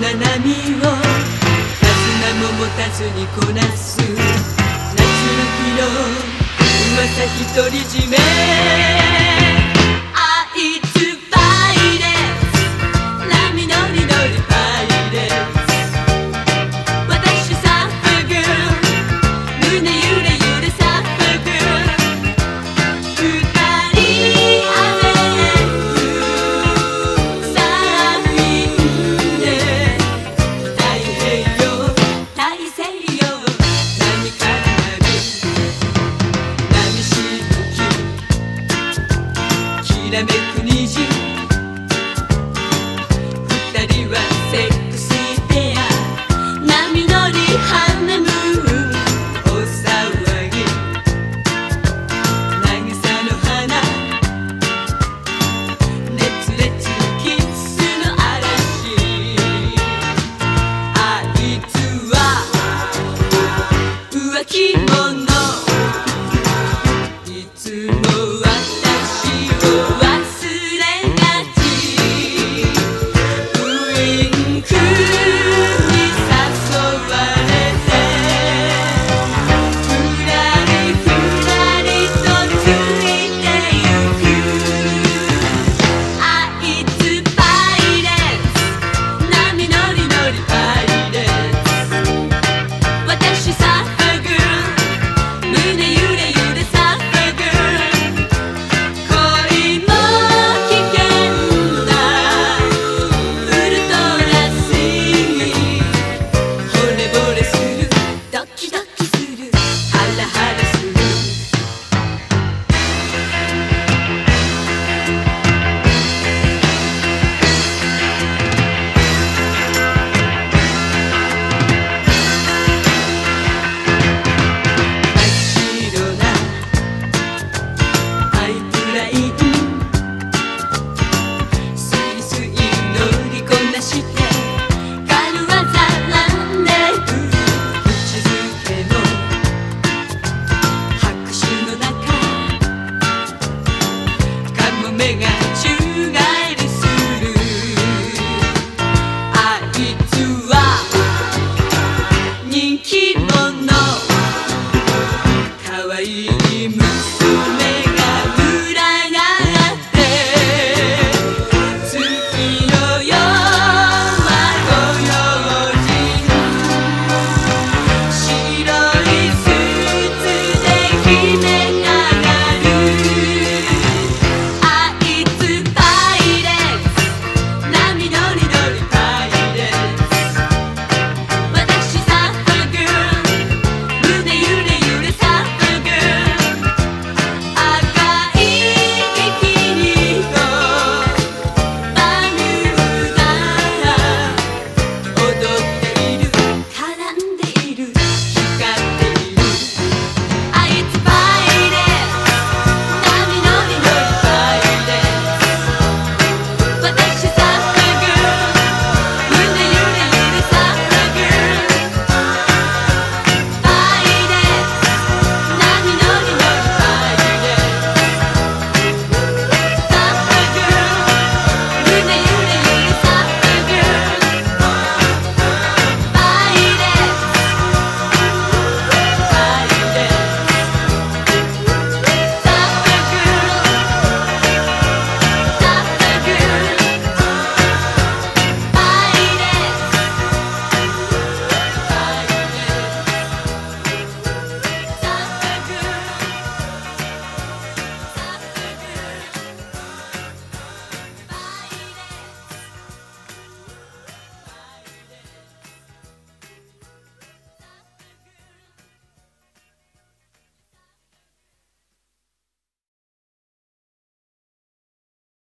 な波を手綱も持たずにこなす。夏の日の噂独り占め。めく虹二人は